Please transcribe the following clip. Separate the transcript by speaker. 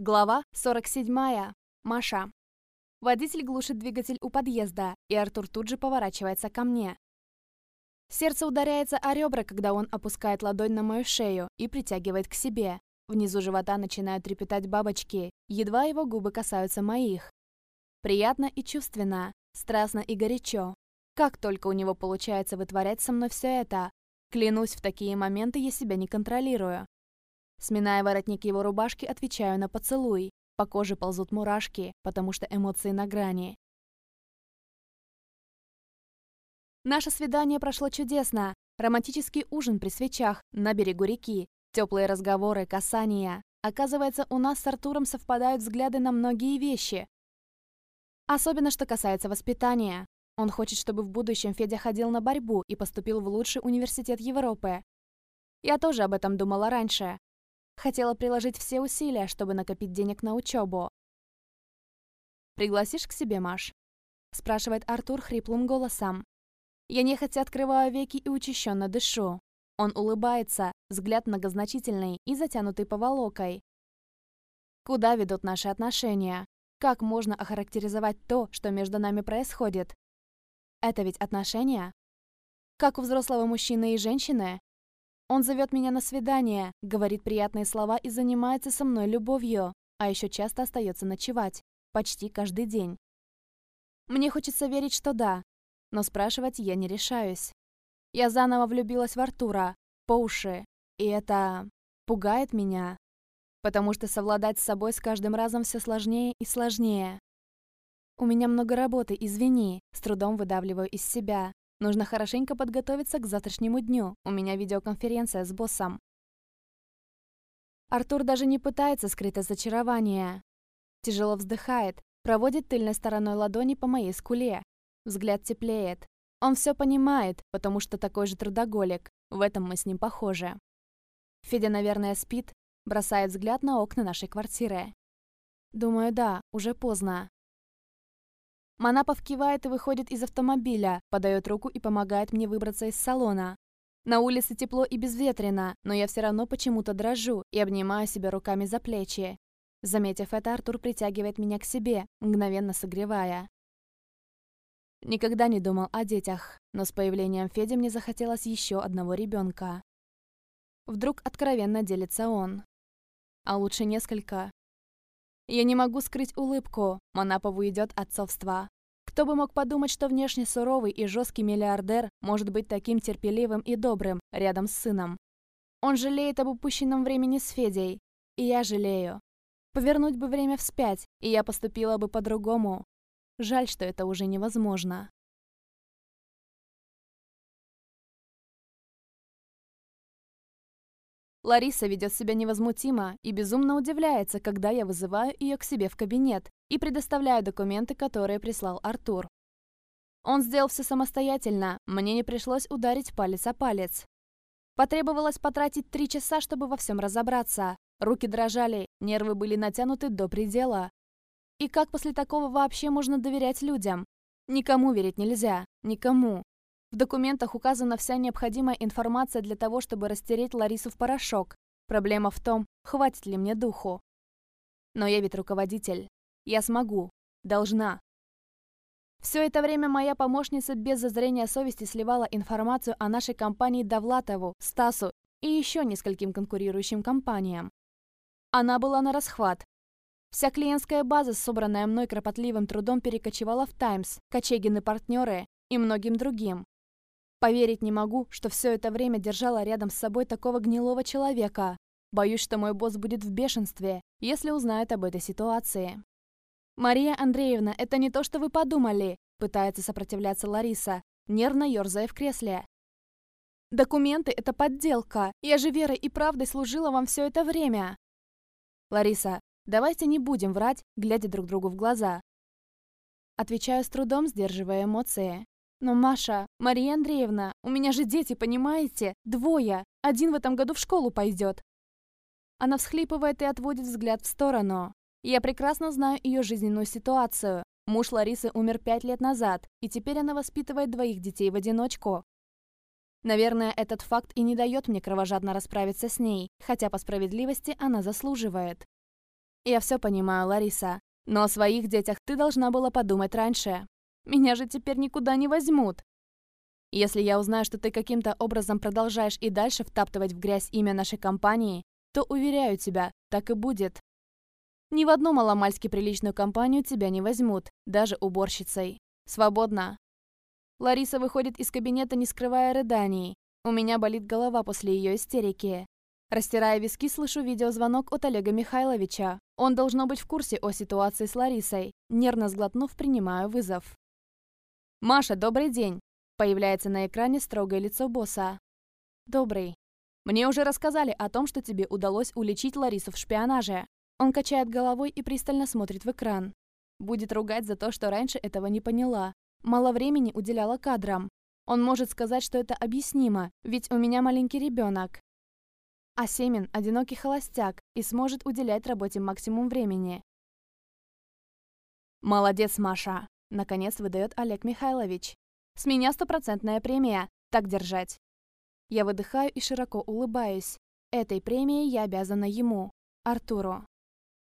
Speaker 1: Глава 47. Маша. Водитель глушит двигатель у подъезда, и Артур тут же поворачивается ко мне. Сердце ударяется о ребра, когда он опускает ладонь на мою шею и притягивает к себе. Внизу живота начинают трепетать бабочки, едва его губы касаются моих. Приятно и чувственно, страстно и горячо. Как только у него получается вытворять со мной все это. Клянусь, в такие моменты я себя не контролирую. Сминая воротник его рубашки, отвечаю на поцелуй. По коже ползут мурашки, потому что эмоции на грани. Наше свидание прошло чудесно. Романтический ужин при свечах, на берегу реки, теплые разговоры, касания. Оказывается, у нас с Артуром совпадают взгляды на многие вещи. Особенно, что касается воспитания. Он хочет, чтобы в будущем Федя ходил на борьбу и поступил в лучший университет Европы. Я тоже об этом думала раньше, Хотела приложить все усилия, чтобы накопить денег на учебу. «Пригласишь к себе, Маш?» спрашивает Артур хриплым голосом. Я нехотя открываю веки и учащенно дышу. Он улыбается, взгляд многозначительный и затянутый поволокой. Куда ведут наши отношения? Как можно охарактеризовать то, что между нами происходит? Это ведь отношения? Как у взрослого мужчины и женщины? Он зовет меня на свидание, говорит приятные слова и занимается со мной любовью, а еще часто остается ночевать, почти каждый день. Мне хочется верить, что да, но спрашивать я не решаюсь. Я заново влюбилась в Артура, по уши, и это пугает меня, потому что совладать с собой с каждым разом все сложнее и сложнее. У меня много работы, извини, с трудом выдавливаю из себя. Нужно хорошенько подготовиться к завтрашнему дню. У меня видеоконференция с боссом. Артур даже не пытается скрыть разочарование. Тяжело вздыхает, проводит тыльной стороной ладони по моей скуле. Взгляд теплеет. Он все понимает, потому что такой же трудоголик. В этом мы с ним похожи. Федя, наверное, спит, бросает взгляд на окна нашей квартиры. Думаю, да, уже поздно. Манапов кивает и выходит из автомобиля, подает руку и помогает мне выбраться из салона. На улице тепло и безветренно, но я все равно почему-то дрожу и обнимаю себя руками за плечи. Заметив это, Артур притягивает меня к себе, мгновенно согревая. Никогда не думал о детях, но с появлением Феди мне захотелось еще одного ребенка. Вдруг откровенно делится он. А лучше несколько. Я не могу скрыть улыбку, Манапову идет отцовство. Кто бы мог подумать, что внешне суровый и жесткий миллиардер может быть таким терпеливым и добрым рядом с сыном. Он жалеет об упущенном времени с Федей. И я жалею. Повернуть бы время вспять, и я поступила бы по-другому. Жаль, что это уже невозможно. Лариса ведет себя невозмутимо и безумно удивляется, когда я вызываю ее к себе в кабинет и предоставляю документы, которые прислал Артур. Он сделал все самостоятельно, мне не пришлось ударить палец о палец. Потребовалось потратить три часа, чтобы во всем разобраться. Руки дрожали, нервы были натянуты до предела. И как после такого вообще можно доверять людям? Никому верить нельзя, никому. В документах указана вся необходимая информация для того, чтобы растереть Ларису в порошок. Проблема в том, хватит ли мне духу. Но я ведь руководитель. Я смогу. Должна. Все это время моя помощница без зазрения совести сливала информацию о нашей компании Довлатову, Стасу и еще нескольким конкурирующим компаниям. Она была на расхват. Вся клиентская база, собранная мной кропотливым трудом, перекочевала в «Таймс», Кочегин партнеры и многим другим. Поверить не могу, что все это время держала рядом с собой такого гнилого человека. Боюсь, что мой босс будет в бешенстве, если узнает об этой ситуации. «Мария Андреевна, это не то, что вы подумали», пытается сопротивляться Лариса, нервно ерзая в кресле. «Документы — это подделка. Я же верой и правдой служила вам все это время». «Лариса, давайте не будем врать, глядя друг другу в глаза». Отвечаю с трудом, сдерживая эмоции. Но, Маша, Мария Андреевна, у меня же дети, понимаете? Двое. Один в этом году в школу пойдет. Она всхлипывает и отводит взгляд в сторону. Я прекрасно знаю ее жизненную ситуацию. Муж Ларисы умер пять лет назад, и теперь она воспитывает двоих детей в одиночку. Наверное, этот факт и не дает мне кровожадно расправиться с ней, хотя по справедливости она заслуживает. Я все понимаю, Лариса. Но о своих детях ты должна была подумать раньше. Меня же теперь никуда не возьмут. Если я узнаю, что ты каким-то образом продолжаешь и дальше втаптывать в грязь имя нашей компании, то, уверяю тебя, так и будет. Ни в одну маломальски приличную компанию тебя не возьмут, даже уборщицей. Свободно. Лариса выходит из кабинета, не скрывая рыданий. У меня болит голова после ее истерики. Растирая виски, слышу видеозвонок от Олега Михайловича. Он должно быть в курсе о ситуации с Ларисой. Нервно сглотнув, принимаю вызов. «Маша, добрый день!» Появляется на экране строгое лицо босса. «Добрый. Мне уже рассказали о том, что тебе удалось уличить Ларису в шпионаже». Он качает головой и пристально смотрит в экран. Будет ругать за то, что раньше этого не поняла. Мало времени уделяла кадрам. Он может сказать, что это объяснимо, ведь у меня маленький ребенок. А Семин – одинокий холостяк и сможет уделять работе максимум времени. «Молодец, Маша!» – наконец выдает Олег Михайлович. «С меня стопроцентная премия. Так держать!» Я выдыхаю и широко улыбаюсь. Этой премией я обязана ему, Артуру.